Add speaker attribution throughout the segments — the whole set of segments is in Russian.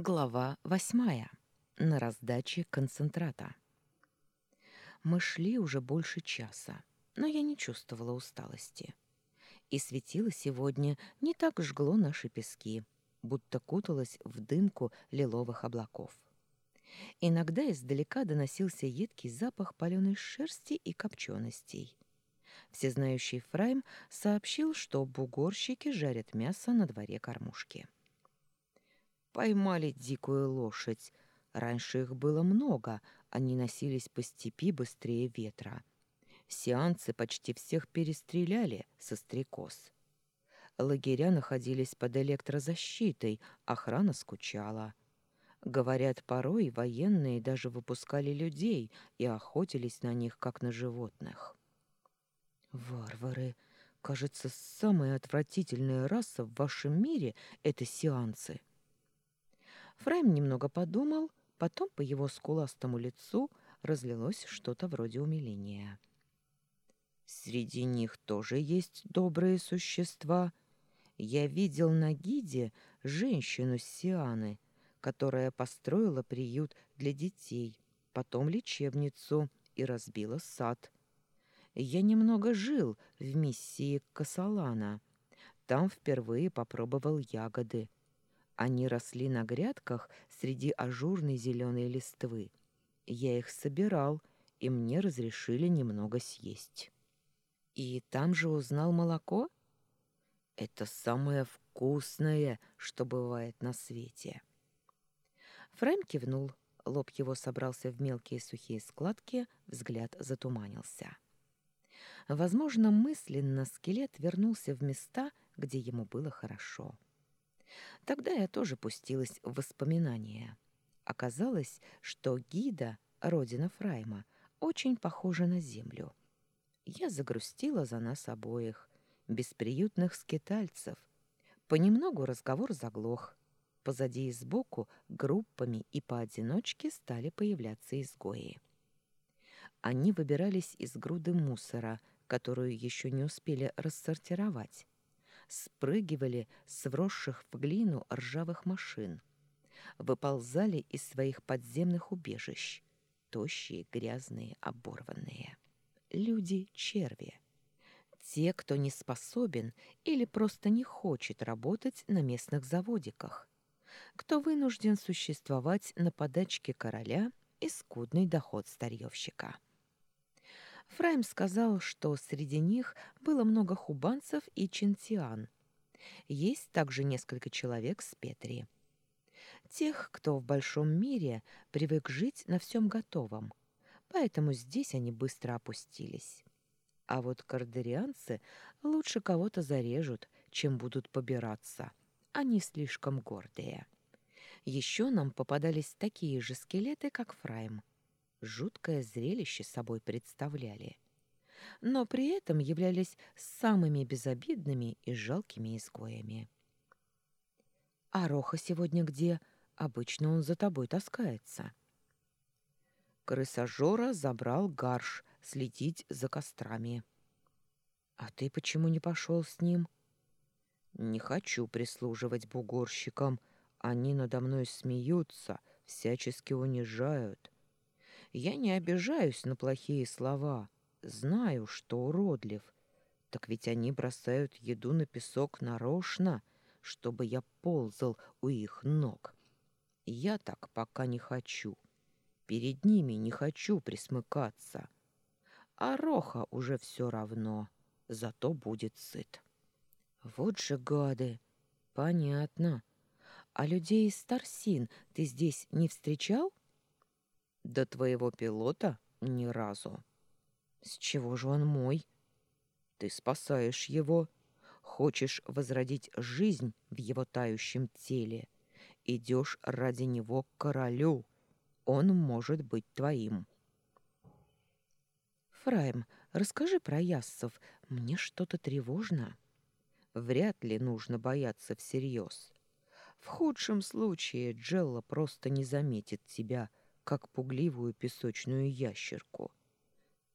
Speaker 1: Глава восьмая. На раздаче концентрата. Мы шли уже больше часа, но я не чувствовала усталости. И светило сегодня не так жгло наши пески, будто куталось в дымку лиловых облаков. Иногда издалека доносился едкий запах паленой шерсти и копченостей. Всезнающий Фрайм сообщил, что бугорщики жарят мясо на дворе кормушки. Поймали дикую лошадь. Раньше их было много, они носились по степи быстрее ветра. Сеансы почти всех перестреляли со стрекоз. Лагеря находились под электрозащитой, охрана скучала. Говорят, порой военные даже выпускали людей и охотились на них, как на животных. «Варвары! Кажется, самая отвратительная раса в вашем мире — это сеансы!» Фрейм немного подумал, потом по его скуластому лицу разлилось что-то вроде умиления. «Среди них тоже есть добрые существа. Я видел на гиде женщину с Сианы, которая построила приют для детей, потом лечебницу и разбила сад. Я немного жил в миссии Касалана. Там впервые попробовал ягоды. Они росли на грядках среди ажурной зеленой листвы. Я их собирал, и мне разрешили немного съесть. И там же узнал молоко? Это самое вкусное, что бывает на свете. Фрэм кивнул, лоб его собрался в мелкие сухие складки, взгляд затуманился. Возможно, мысленно скелет вернулся в места, где ему было хорошо. Тогда я тоже пустилась в воспоминания. Оказалось, что гида, родина Фрайма, очень похожа на землю. Я загрустила за нас обоих, бесприютных скитальцев. Понемногу разговор заглох. Позади и сбоку группами и поодиночке стали появляться изгои. Они выбирались из груды мусора, которую еще не успели рассортировать спрыгивали с вросших в глину ржавых машин, выползали из своих подземных убежищ, тощие, грязные, оборванные. Люди-черви. Те, кто не способен или просто не хочет работать на местных заводиках, кто вынужден существовать на подачке короля и скудный доход старьевщика. Фрайм сказал, что среди них было много хубанцев и чинтиан. Есть также несколько человек с Петри. Тех, кто в большом мире привык жить на всем готовом, поэтому здесь они быстро опустились. А вот кардерианцы лучше кого-то зарежут, чем будут побираться. Они слишком гордые. Еще нам попадались такие же скелеты, как Фрайм — жуткое зрелище собой представляли, но при этом являлись самыми безобидными и жалкими изгоями. «А Роха сегодня где? Обычно он за тобой таскается». Крысожора забрал гарш следить за кострами. «А ты почему не пошел с ним?» «Не хочу прислуживать бугорщикам. Они надо мной смеются, всячески унижают. Я не обижаюсь на плохие слова. Знаю, что уродлив. Так ведь они бросают еду на песок нарочно, чтобы я ползал у их ног. Я так пока не хочу. Перед ними не хочу присмыкаться. А Роха уже все равно, зато будет сыт. Вот же гады! Понятно. А людей из Старсин ты здесь не встречал? До твоего пилота ни разу. С чего же он мой? Ты спасаешь его, хочешь возродить жизнь в его тающем теле. Идешь ради него к королю. Он может быть твоим. Фрайм, расскажи про яссов. Мне что-то тревожно. Вряд ли нужно бояться всерьез. В худшем случае Джелла просто не заметит тебя, как пугливую песочную ящерку.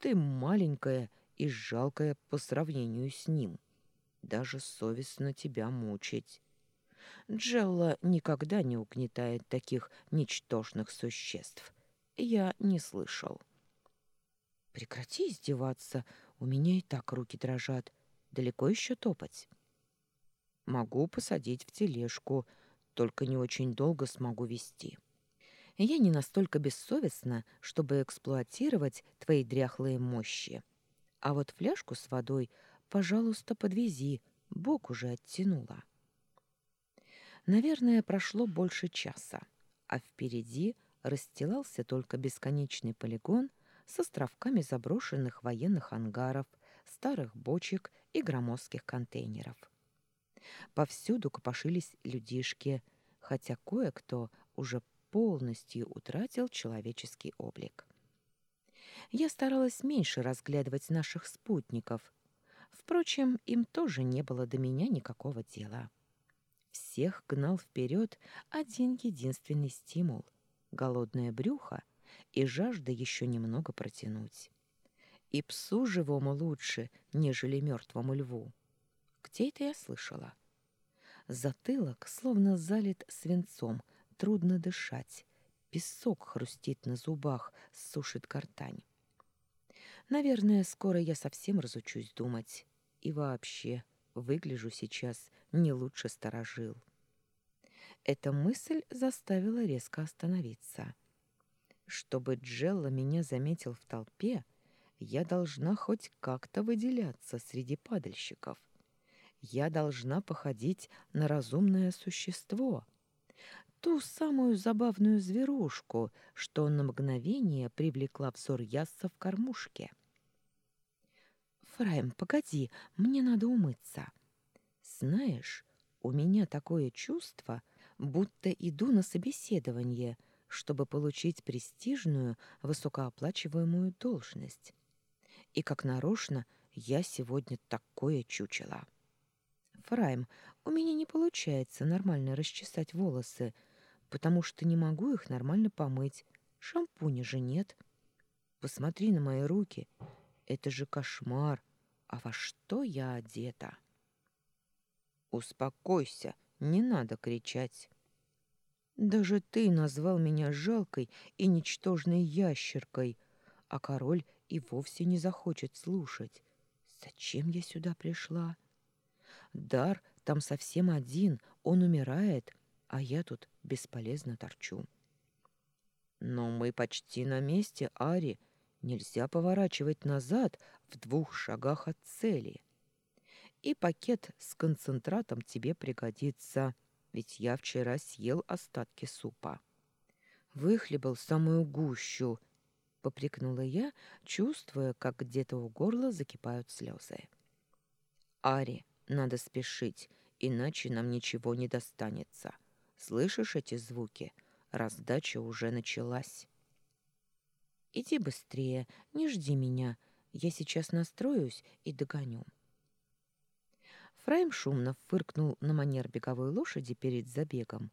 Speaker 1: Ты маленькая и жалкая по сравнению с ним. Даже совестно тебя мучить. Джелла никогда не угнетает таких ничтожных существ. Я не слышал. Прекрати издеваться, у меня и так руки дрожат. Далеко еще топать? Могу посадить в тележку, только не очень долго смогу вести. Я не настолько бессовестна, чтобы эксплуатировать твои дряхлые мощи. А вот фляжку с водой, пожалуйста, подвези, бок уже оттянула. Наверное, прошло больше часа, а впереди расстилался только бесконечный полигон с островками заброшенных военных ангаров, старых бочек и громоздких контейнеров. Повсюду копошились людишки, хотя кое-кто уже полностью утратил человеческий облик. Я старалась меньше разглядывать наших спутников. Впрочем, им тоже не было до меня никакого дела. Всех гнал вперед один единственный стимул — голодное брюхо и жажда еще немного протянуть. И псу живому лучше, нежели мертвому льву. Где это я слышала? Затылок словно залит свинцом, трудно дышать. Песок хрустит на зубах, сушит гортань. Наверное, скоро я совсем разучусь думать. И вообще, выгляжу сейчас не лучше сторожил. Эта мысль заставила резко остановиться. Чтобы Джелла меня заметил в толпе, я должна хоть как-то выделяться среди падальщиков. Я должна походить на разумное существо. Ту самую забавную зверушку, что на мгновение привлекла взор Ясса в кормушке. «Фрайм, погоди, мне надо умыться. Знаешь, у меня такое чувство, будто иду на собеседование, чтобы получить престижную, высокооплачиваемую должность. И как нарочно я сегодня такое чучело. Фрайм, у меня не получается нормально расчесать волосы, потому что не могу их нормально помыть. Шампуня же нет. Посмотри на мои руки. Это же кошмар. А во что я одета? Успокойся, не надо кричать. Даже ты назвал меня жалкой и ничтожной ящеркой, а король и вовсе не захочет слушать. Зачем я сюда пришла? Дар там совсем один, он умирает, а я тут бесполезно торчу. Но мы почти на месте, Ари. Нельзя поворачивать назад в двух шагах от цели. И пакет с концентратом тебе пригодится, ведь я вчера съел остатки супа. Выхлебал самую гущу, попрекнула я, чувствуя, как где-то у горла закипают слезы. Ари, надо спешить, иначе нам ничего не достанется. Слышишь эти звуки? Раздача уже началась. Иди быстрее, не жди меня. Я сейчас настроюсь и догоню. Фрайм шумно фыркнул на манер беговой лошади перед забегом,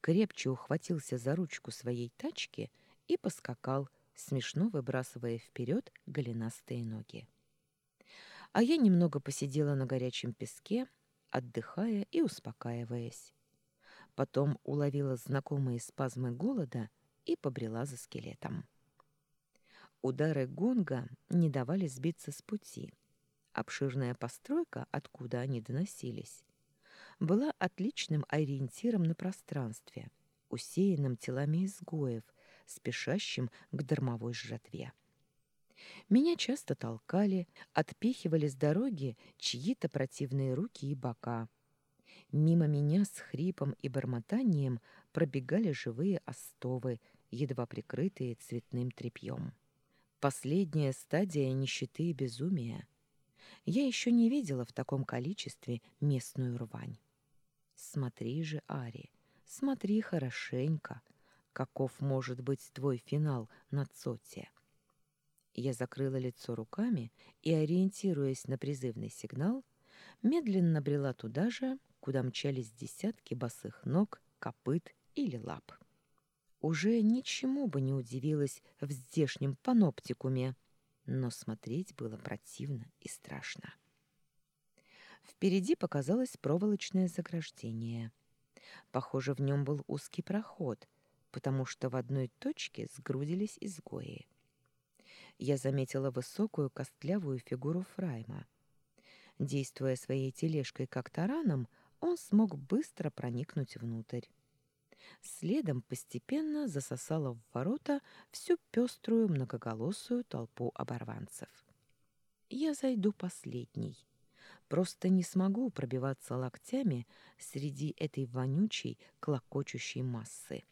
Speaker 1: крепче ухватился за ручку своей тачки и поскакал, смешно выбрасывая вперед голенастые ноги а я немного посидела на горячем песке, отдыхая и успокаиваясь. Потом уловила знакомые спазмы голода и побрела за скелетом. Удары гонга не давали сбиться с пути. Обширная постройка, откуда они доносились, была отличным ориентиром на пространстве, усеянным телами изгоев, спешащим к дармовой жратве. Меня часто толкали, отпихивали с дороги чьи-то противные руки и бока. Мимо меня с хрипом и бормотанием пробегали живые остовы, едва прикрытые цветным тряпьем. Последняя стадия нищеты и безумия. Я еще не видела в таком количестве местную рвань. Смотри же, Ари, смотри хорошенько, каков может быть твой финал на Цоте. Я закрыла лицо руками и, ориентируясь на призывный сигнал, медленно брела туда же, куда мчались десятки босых ног, копыт или лап. Уже ничему бы не удивилась в здешнем паноптикуме, но смотреть было противно и страшно. Впереди показалось проволочное заграждение. Похоже, в нем был узкий проход, потому что в одной точке сгрудились изгои. Я заметила высокую костлявую фигуру Фрайма. Действуя своей тележкой как тараном, он смог быстро проникнуть внутрь. Следом постепенно засосала в ворота всю пеструю многоголосую толпу оборванцев. Я зайду последней. Просто не смогу пробиваться локтями среди этой вонючей, клокочущей массы.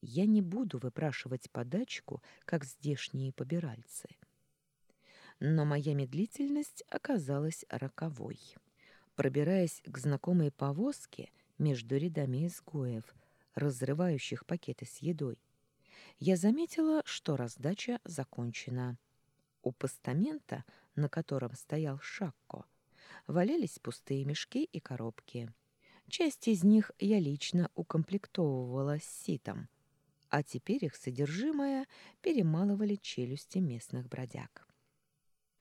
Speaker 1: Я не буду выпрашивать подачку, как здешние побиральцы. Но моя медлительность оказалась роковой. Пробираясь к знакомой повозке между рядами изгоев, разрывающих пакеты с едой, я заметила, что раздача закончена. У постамента, на котором стоял Шакко, валялись пустые мешки и коробки. Часть из них я лично укомплектовывала ситом, а теперь их содержимое перемалывали челюсти местных бродяг.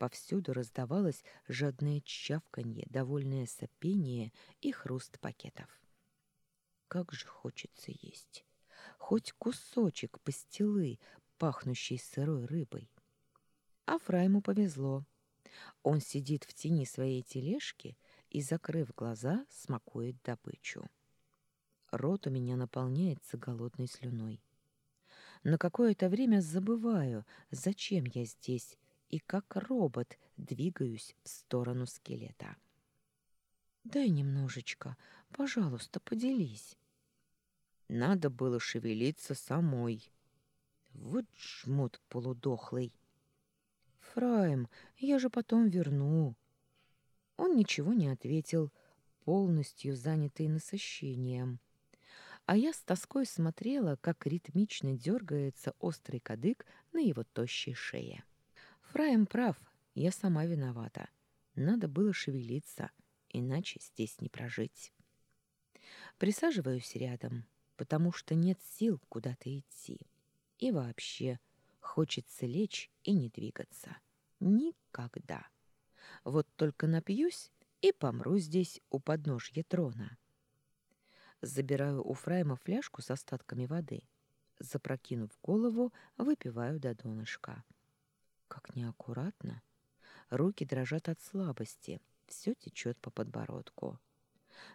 Speaker 1: Повсюду раздавалось жадное чавканье, довольное сопение и хруст пакетов. Как же хочется есть! Хоть кусочек пастилы, пахнущей сырой рыбой. А Фрайму повезло. Он сидит в тени своей тележки и, закрыв глаза, смакует добычу. Рот у меня наполняется голодной слюной. На какое-то время забываю, зачем я здесь и как робот двигаюсь в сторону скелета. «Дай немножечко, пожалуйста, поделись». Надо было шевелиться самой. Вот жмут полудохлый. «Фраем, я же потом верну». Он ничего не ответил, полностью занятый насыщением. А я с тоской смотрела, как ритмично дергается острый кадык на его тощей шее. Фраем прав, я сама виновата. Надо было шевелиться, иначе здесь не прожить. Присаживаюсь рядом, потому что нет сил куда-то идти. И вообще, хочется лечь и не двигаться. Никогда. Вот только напьюсь и помру здесь у подножья трона. Забираю у Фрайма фляжку с остатками воды. Запрокинув голову, выпиваю до донышка. Как неаккуратно. Руки дрожат от слабости, все течет по подбородку.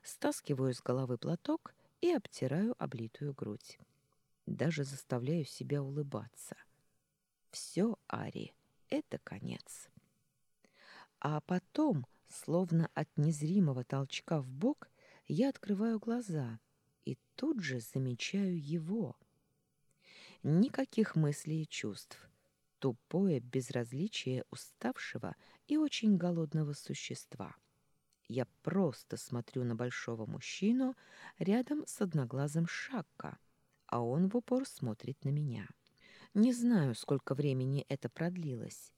Speaker 1: Стаскиваю с головы платок и обтираю облитую грудь. Даже заставляю себя улыбаться. Все, Ари, это конец. А потом, словно от незримого толчка в бок, я открываю глаза и тут же замечаю его. Никаких мыслей и чувств тупое безразличие уставшего и очень голодного существа. Я просто смотрю на большого мужчину рядом с одноглазым Шакка, а он в упор смотрит на меня. Не знаю, сколько времени это продлилось.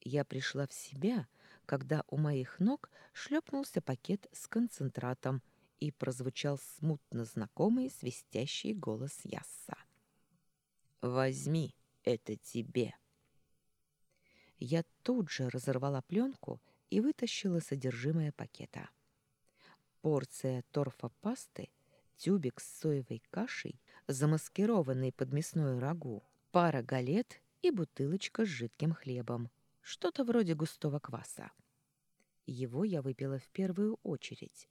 Speaker 1: Я пришла в себя, когда у моих ног шлепнулся пакет с концентратом и прозвучал смутно знакомый свистящий голос Ясса. «Возьми, это тебе!» Я тут же разорвала пленку и вытащила содержимое пакета. Порция торфа-пасты, тюбик с соевой кашей, замаскированный под мясное рагу, пара галет и бутылочка с жидким хлебом, что-то вроде густого кваса. Его я выпила в первую очередь.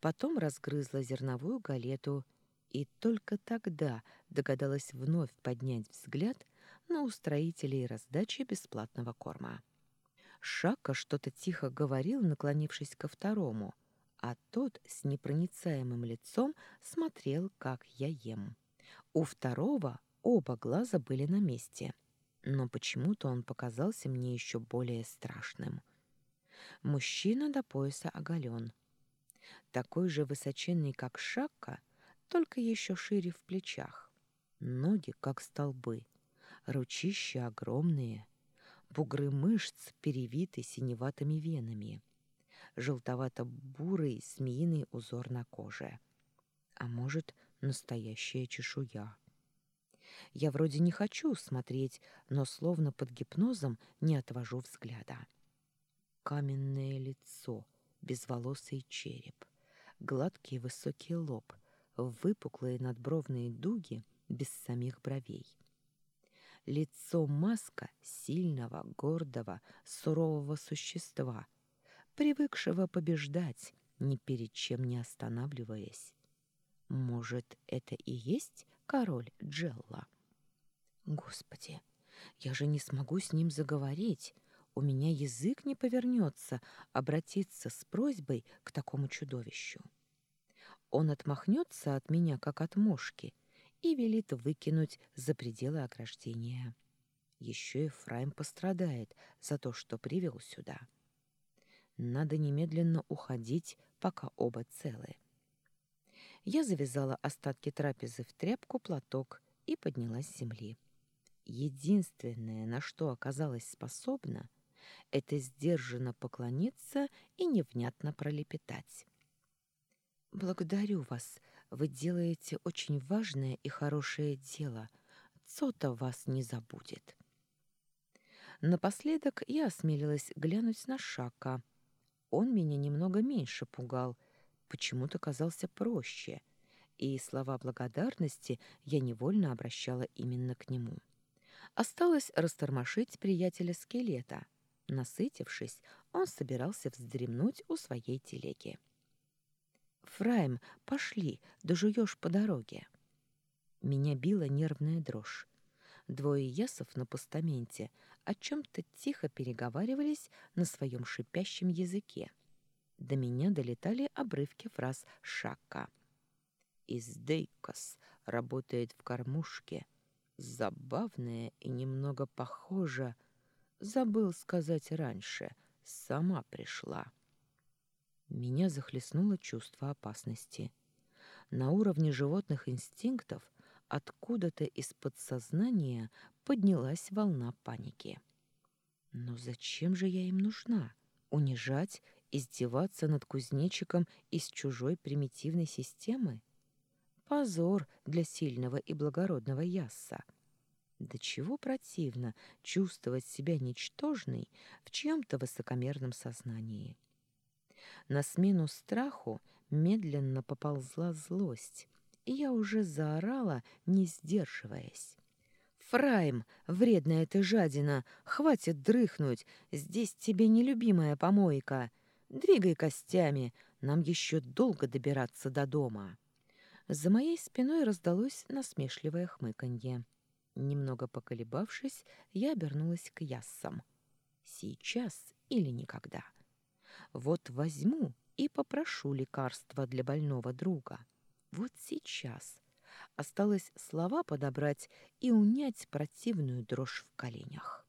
Speaker 1: Потом разгрызла зерновую галету и только тогда догадалась вновь поднять взгляд на устроителей раздачи бесплатного корма. Шака что-то тихо говорил, наклонившись ко второму, а тот с непроницаемым лицом смотрел, как я ем. У второго оба глаза были на месте, но почему-то он показался мне еще более страшным. Мужчина до пояса оголен. Такой же высоченный, как Шакка, только еще шире в плечах. Ноги, как столбы, ручища огромные, бугры мышц перевиты синеватыми венами, желтовато-бурый змеиный узор на коже. А может, настоящая чешуя. Я вроде не хочу смотреть, но словно под гипнозом не отвожу взгляда. Каменное лицо, безволосый череп, гладкий высокий лоб, выпуклые надбровные дуги без самих бровей. Лицо маска сильного, гордого, сурового существа, привыкшего побеждать, ни перед чем не останавливаясь. Может, это и есть король Джелла? Господи, я же не смогу с ним заговорить. У меня язык не повернется обратиться с просьбой к такому чудовищу. Он отмахнется от меня, как от мошки, и велит выкинуть за пределы ограждения. Еще и Фрайм пострадает за то, что привел сюда. Надо немедленно уходить, пока оба целы. Я завязала остатки трапезы в тряпку, платок и поднялась с земли. Единственное, на что оказалась способна, это сдержанно поклониться и невнятно пролепетать. «Благодарю вас. Вы делаете очень важное и хорошее дело. Цота вас не забудет». Напоследок я осмелилась глянуть на Шака. Он меня немного меньше пугал, почему-то казался проще, и слова благодарности я невольно обращала именно к нему. Осталось растормошить приятеля-скелета. Насытившись, он собирался вздремнуть у своей телеги. «Фрайм, пошли, дожуешь по дороге». Меня била нервная дрожь. Двое ясов на постаменте о чем-то тихо переговаривались на своем шипящем языке. До меня долетали обрывки фраз Шака. «Издейкос работает в кормушке», Забавная и немного похожа. Забыл сказать раньше. Сама пришла. Меня захлестнуло чувство опасности. На уровне животных инстинктов откуда-то из подсознания поднялась волна паники. Но зачем же я им нужна? Унижать, издеваться над кузнечиком из чужой примитивной системы? Позор для сильного и благородного ясса. До чего противно чувствовать себя ничтожной в чьем-то высокомерном сознании. На смену страху медленно поползла злость, и я уже заорала, не сдерживаясь. «Фрайм, вредная ты жадина, хватит дрыхнуть, здесь тебе нелюбимая помойка. Двигай костями, нам еще долго добираться до дома». За моей спиной раздалось насмешливое хмыканье. Немного поколебавшись, я обернулась к яссам. Сейчас или никогда. Вот возьму и попрошу лекарства для больного друга. Вот сейчас. Осталось слова подобрать и унять противную дрожь в коленях.